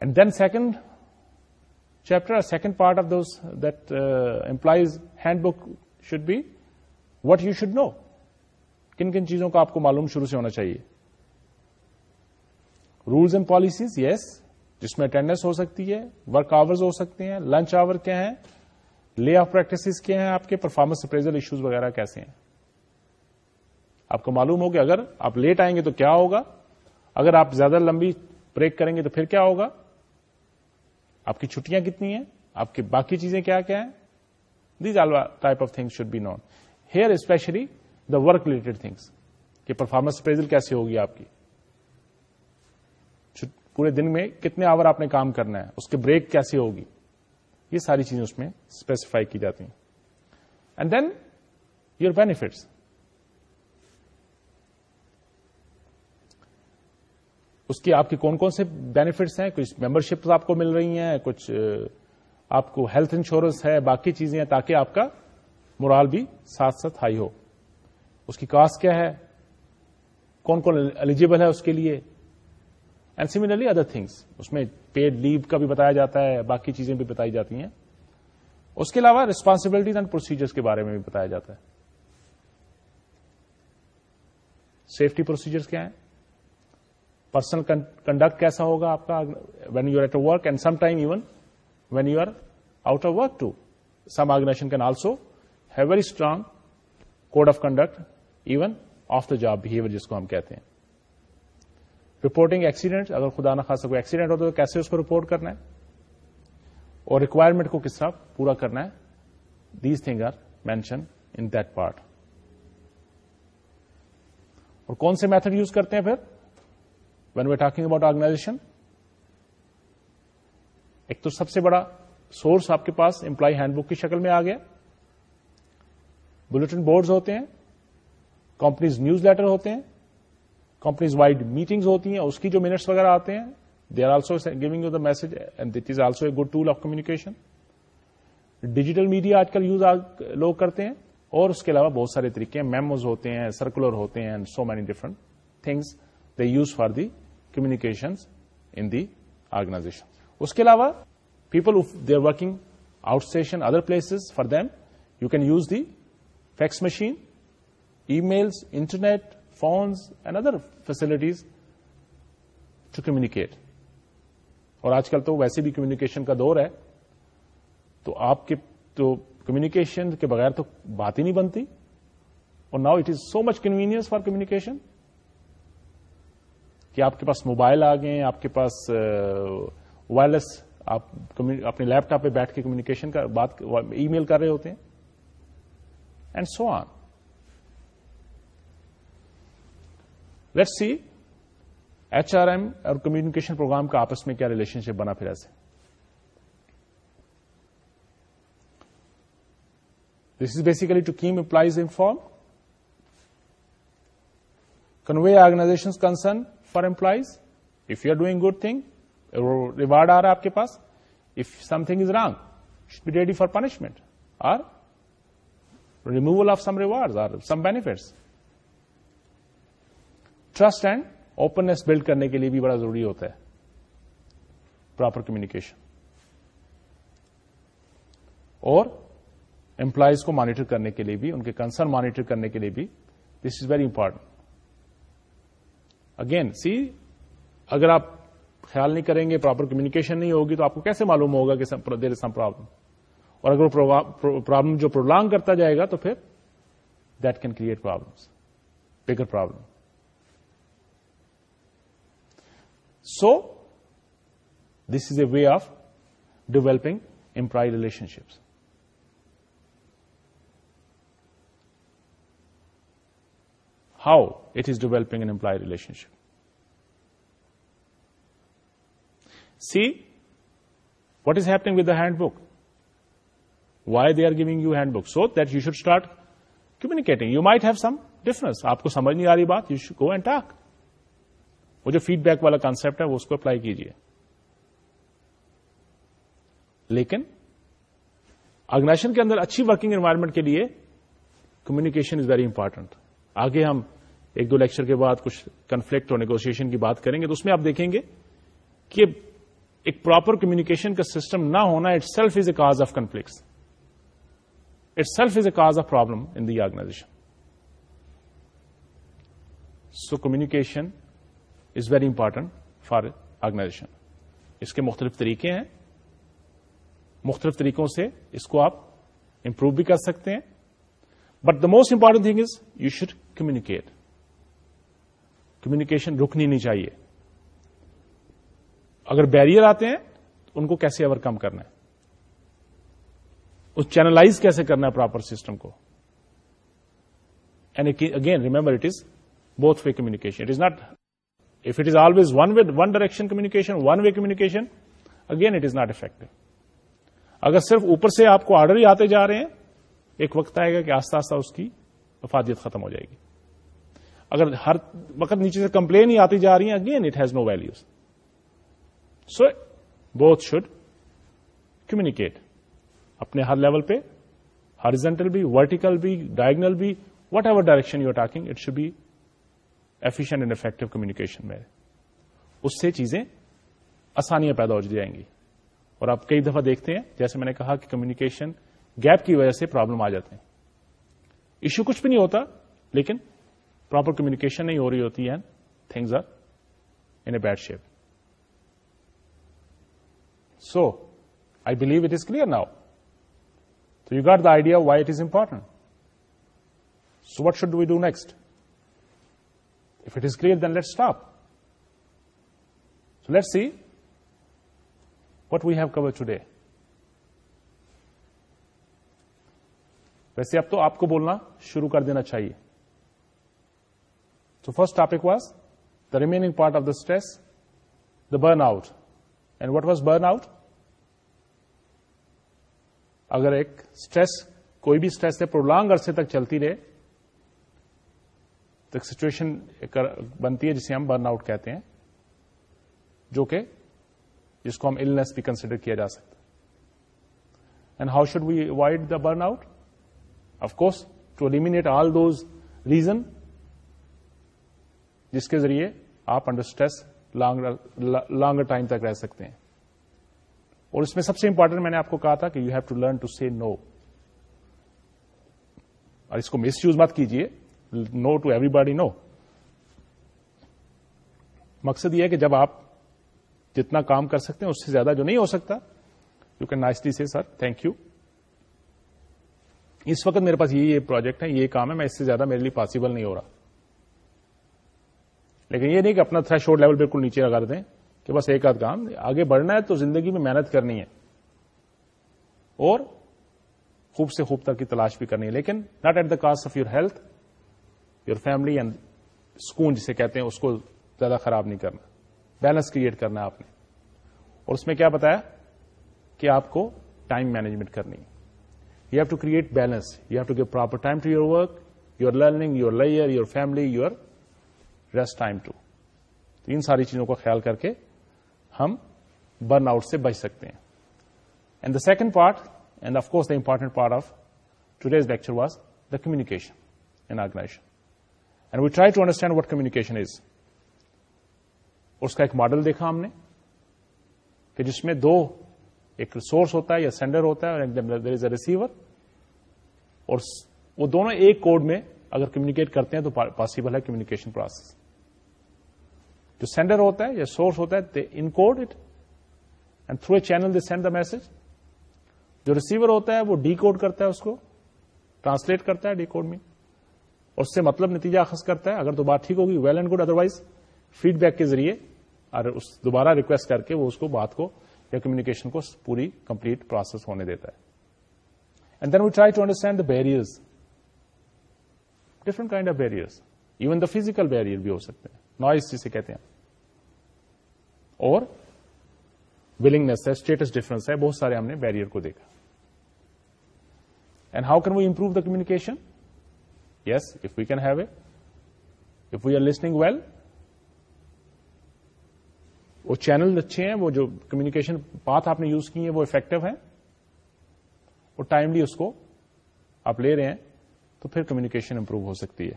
and then second chapter second part of this employees handbook should be what you should know کن کن چیزوں کا آپ کو معلوم شروع سے ہونا چاہیے رولس اینڈ پالیسیز یس جس میں اٹینڈنس ہو سکتی ہے ورک آورز ہو سکتے ہیں لنچ آور کیا ہیں لے آف پریکٹسز کیا ہیں آپ کے پرفارمنس اپریزل ایشوز وغیرہ کیسے ہیں آپ کو معلوم ہوگا اگر آپ لیٹ آئیں گے تو کیا ہوگا اگر آپ زیادہ لمبی بریک کریں گے تو پھر کیا ہوگا آپ کی چھٹیاں کتنی ہیں آپ کی باقی چیزیں کیا کیا ہیں these type of thing should be known here especially the work related things کہ پرفارمنس پریزل کیسے ہوگی آپ کی پورے دن میں کتنے آور آپ نے کام کرنا ہے اس کے بریک کیسے ہوگی یہ ساری چیزیں اس میں اسپیسیفائی کی جاتی ہیں اینڈ دین یور بینیفٹس اس کی آپ کی کون کون سے بینیفٹس ہیں کچھ ممبرشپس آپ کو مل رہی ہیں کچھ آپ کو ہیلتھ انشورنس ہے باقی چیزیں ہیں تاکہ آپ کا مورال بھی ساتھ ساتھ ہائی ہو اس کی کاسٹ کیا ہے کون کون ایلیجیبل ہے اس کے لیے اینڈ سیملرلی ادر تھنگس اس میں پیڈ لیو کا بھی بتایا جاتا ہے باقی چیزیں بھی بتائی جاتی ہیں اس کے علاوہ ریسپانسبلٹیز اینڈ پروسیجرس کے بارے میں بھی بتایا جاتا ہے سیفٹی پروسیجرس کیا ہیں پرسنل کنڈکٹ کیسا ہوگا آپ کا when you at work and some time even when you are out of work to some organization can also have very strong code of conduct even off the job behaviour جس کو ہم کہتے ہیں رپورٹنگ ایکسیڈنٹ اگر خدا نا خاصا کوئی ایکسیڈنٹ ہوتا ہے تو کیسے اس کو رپورٹ کرنا ہے اور ریکوائرمنٹ کو کس طرح پورا کرنا ہے these thing are mention in that part اور کون سے میتھڈ یوز کرتے ہیں پھر when we talking about organization ایک تو سب سے بڑا سورس آپ کے پاس امپلائی ہینڈ بک کی شکل میں آ گیا بلٹن بورڈز ہوتے ہیں کمپنیز نیوز لیٹر ہوتے ہیں کمپنیز وائڈ میٹنگز ہوتی ہیں اس کی جو منٹس وغیرہ آتے ہیں they are also giving you the message and that is also a good tool of communication digital media آج کل یوز لوگ کرتے ہیں اور اس کے علاوہ بہت سارے طریقے ہیں میموز ہوتے ہیں سرکولر ہوتے ہیں so many different things they use for the communication in the organization اس کے علاوہ people they are working out station other place for them you can use the fax machine E mills internet phones and other facilities to communicate اور آج کل تو ویسے بھی کمیونیکیشن کا دور ہے تو آپ کے تو کمیونیکیشن کے بغیر تو بات ہی نہیں بنتی اور now it is so much convenience for communication کہ آپ کے پاس موبائل آ گئے آپ کے پاس وائرلیس آپ اپنے لیپ ٹاپ پہ بیٹھ کے کمیونیکیشن بات ای میل کر رہے ہوتے ہیں and so on let see H R M اور کمیونیکیشن پروگرام کا آپس میں کیا ریلیشن شپ بنا پھر ایسے this is basically to keep employees inform convey organization concern for employees if you are doing good thing reward آ رہا ہے آپ کے پاس if something is wrong should be ready for punishment or removal of some reward or some benefits trust and openness build کرنے کے لیے بھی بڑا ضروری ہوتا ہے پراپر کمیونیکیشن اور امپلائیز کو مانیٹر کرنے کے لیے بھی ان کے کنسرن مانیٹر کرنے کے لیے بھی this is very important again see اگر آپ خیال نہیں کریں گے پراپر کمیونیکیشن نہیں ہوگی تو آپ کو کیسے معلوم ہوگا کہ دیر از سم پرابلم اور اگر وہ پرابلم جو پرولانگ کرتا جائے گا تو پھر that can create problem bigger problem so this is a way of developing employee relationships ؤ it is developing an employee relationship see what is happening with the handbook why they are giving you handbook so that you should start communicating you might have some difference آپ کو سمجھ نہیں آ رہی بات you should go and talk وہ جو فیڈ بیک والا کانسپٹ ہے وہ اس کو اپلائی کیجیے لیکن اگنائشن کے اندر اچھی وکنگ انوائرمنٹ کے لیے کمیکیشن از ویری امپورٹنٹ آگے ہم ایک دو لیکچر کے بعد کچھ کنفلکٹ اور نیگوسن کی بات کریں گے تو اس میں آپ دیکھیں گے کہ ایک پراپر کمیونیکیشن کا سسٹم نہ ہونا itself is a cause of conflicts itself is a cause of problem in the organization so communication is very important for organization اس کے مختلف طریقے ہیں مختلف طریقوں سے اس کو آپ امپروو بھی کر سکتے ہیں but the most important thing is you should communicate communication رکنی نہیں چاہیے اگر بیریئر آتے ہیں تو ان کو کیسے اوور کم کرنا ہے اس چینلائز کیسے کرنا ہے پراپر سسٹم کو and again remember it is both way communication it is not if it is always one way one direction communication one way communication again it is not effective اگر صرف اوپر سے آپ کو آرڈر ہی آتے جا رہے ہیں ایک وقت آئے گا کہ آہستہ آستہ اس کی افادیت ختم ہو جائے گی اگر ہر وقت نیچے سے کمپلین ہی آتی جا رہی ہیں again it has no values so both should communicate اپنے ہر لیول پہ ہارزینٹل بھی ورٹیکل بھی ڈائگنل بھی whatever direction you are talking it should be efficient and effective communication میں اس سے چیزیں آسانیاں پیدا ہو جائیں گی اور آپ کئی دفعہ دیکھتے ہیں جیسے میں نے کہا کہ کمیونیکیشن گیپ کی وجہ سے پرابلم آ جاتے ہیں ایشو کچھ بھی نہیں ہوتا لیکن پراپر کمیونیکیشن نہیں ہو رہی ہوتی ہے things are in a bad shape so I believe it is clear now تو you got the idea why it is important so what should we do next if it is clear then let stop so let see what we have cover today ویسے اب تو آپ کو بولنا شروع کر دینا چاہیے first topic was the remaining part of the stress the burn out and what was burnout اگر ایک اسٹریس کوئی بھی اسٹریس پر لانگ عرصے تک چلتی رہے تو ایک سچویشن بنتی ہے جسے ہم برن آؤٹ کہتے ہیں جو کہ جس کو ہم ایلنس بھی کنسیڈر کیا جا سکتا and how should we avoid the burn out of course to eliminate all those reason جس کے ذریعے آپ انڈر اسٹریس لانگر ٹائم تک رہ سکتے ہیں اور اس میں سب سے امپورٹنٹ میں نے آپ کو کہا تھا کہ you have to learn to say no اور اس کو مس یوز مت کیجیے no to everybody no مقصد یہ ہے کہ جب آپ جتنا کام کر سکتے ہیں اس سے زیادہ جو نہیں ہو سکتا you can nicely say sir thank you اس وقت میرے پاس یہ یہ پروجیکٹ ہے یہ کام ہے میں اس سے زیادہ میرے لیے پاسبل نہیں ہو رہا لیکن یہ نہیں کہ اپنا تھریش ہولڈ لیول بالکل نیچے لگا دیں کہ بس ایک آدھ کام آگے بڑھنا ہے تو زندگی میں محنت کرنی ہے اور خوب سے خوب تک کی تلاش بھی کرنی ہے لیکن not at the cost of your health your family and سکون جسے کہتے ہیں اس کو زیادہ خراب نہیں کرنا بیلنس کریٹ کرنا ہے آپ نے اور اس میں کیا بتایا کہ آپ کو ٹائم مینجمنٹ کرنی ہے you have to create balance you have to give proper time to your work your learning your لئر your family your rest time to ان ساری چیزوں کا خیال کر کے ہم برن آؤٹ سے بچ سکتے ہیں and the second part and of course the important part of today's lecture was the organization and we try to understand what communication is اس کا ایک ماڈل دیکھا ہم نے کہ جس میں دو ایک سورس ہوتا ہے یا سینڈر ہوتا ہے دیر از اے ریسیور اور وہ دونوں ایک کوڈ میں اگر کمیونیکیٹ کرتے ہیں تو پاسبل ہے کمیونیکیشن پروسیس جو سینڈر ہوتا ہے یا سورس ہوتا ہے they encode it and through a channel they send the message جو ریسیور ہوتا ہے وہ ڈی کوڈ کرتا ہے اس کو ٹرانسلیٹ کرتا ہے ڈی کوڈ میں اس سے مطلب نتیجہ اخذ کرتا ہے اگر تو بات ٹھیک ہوگی well and good otherwise feedback کے ذریعے اور اس دوبارہ ریکویسٹ کر کے وہ اس کو بات کو کو یا کمیونیکیشن پوری کمپلیٹ پروسیس ہونے دیتا ہے and then we try to understand the barriers different kind of even the physical barrier بھی ہو سکتے ہیں نوائز جسے کہتے ہیں اور ولنگنیس ہے اسٹیٹس ڈفرنس ہے بہت سارے ہم نے بیریئر کو دیکھا and how can we improve the communication yes if we can have a if we are listening well وہ چینل اچھے ہیں وہ جو کمیکیشن پات آپ نے یوز کی ہے وہ افیکٹو ہے اور ٹائملی اس کو آپ لے رہے ہیں تو پھر کمیونیکیشن امپروو ہو سکتی ہے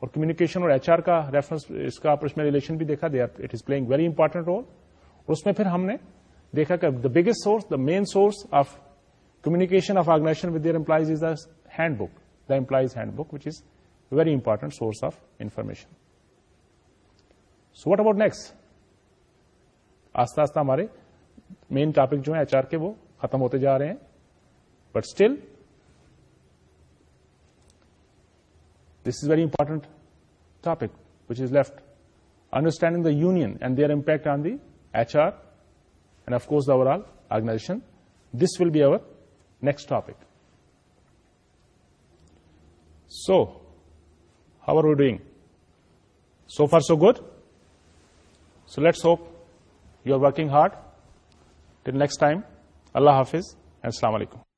اور کمیونیکیشن اور ایچ آر کا ریفرنس اس کا ریلیشن بھی دیکھا it is playing very important role اور اس میں پھر ہم نے دیکھا کہ the biggest source the main source of communication of organization with their employees is handbook the employees handbook which is very important source of information so what about next آستہ آستہ ہمارے مین ٹاپک جو ہیں ایچ آر کے وہ ختم ہوتے جا رہے ہیں but still this is very important topic which is left understanding the union and their impact on the H R and of course the overall organization this will be over next topic so how are you doing so far so good so let's hope you are working hard till next time Allah حافظ اینڈ السلام علیکم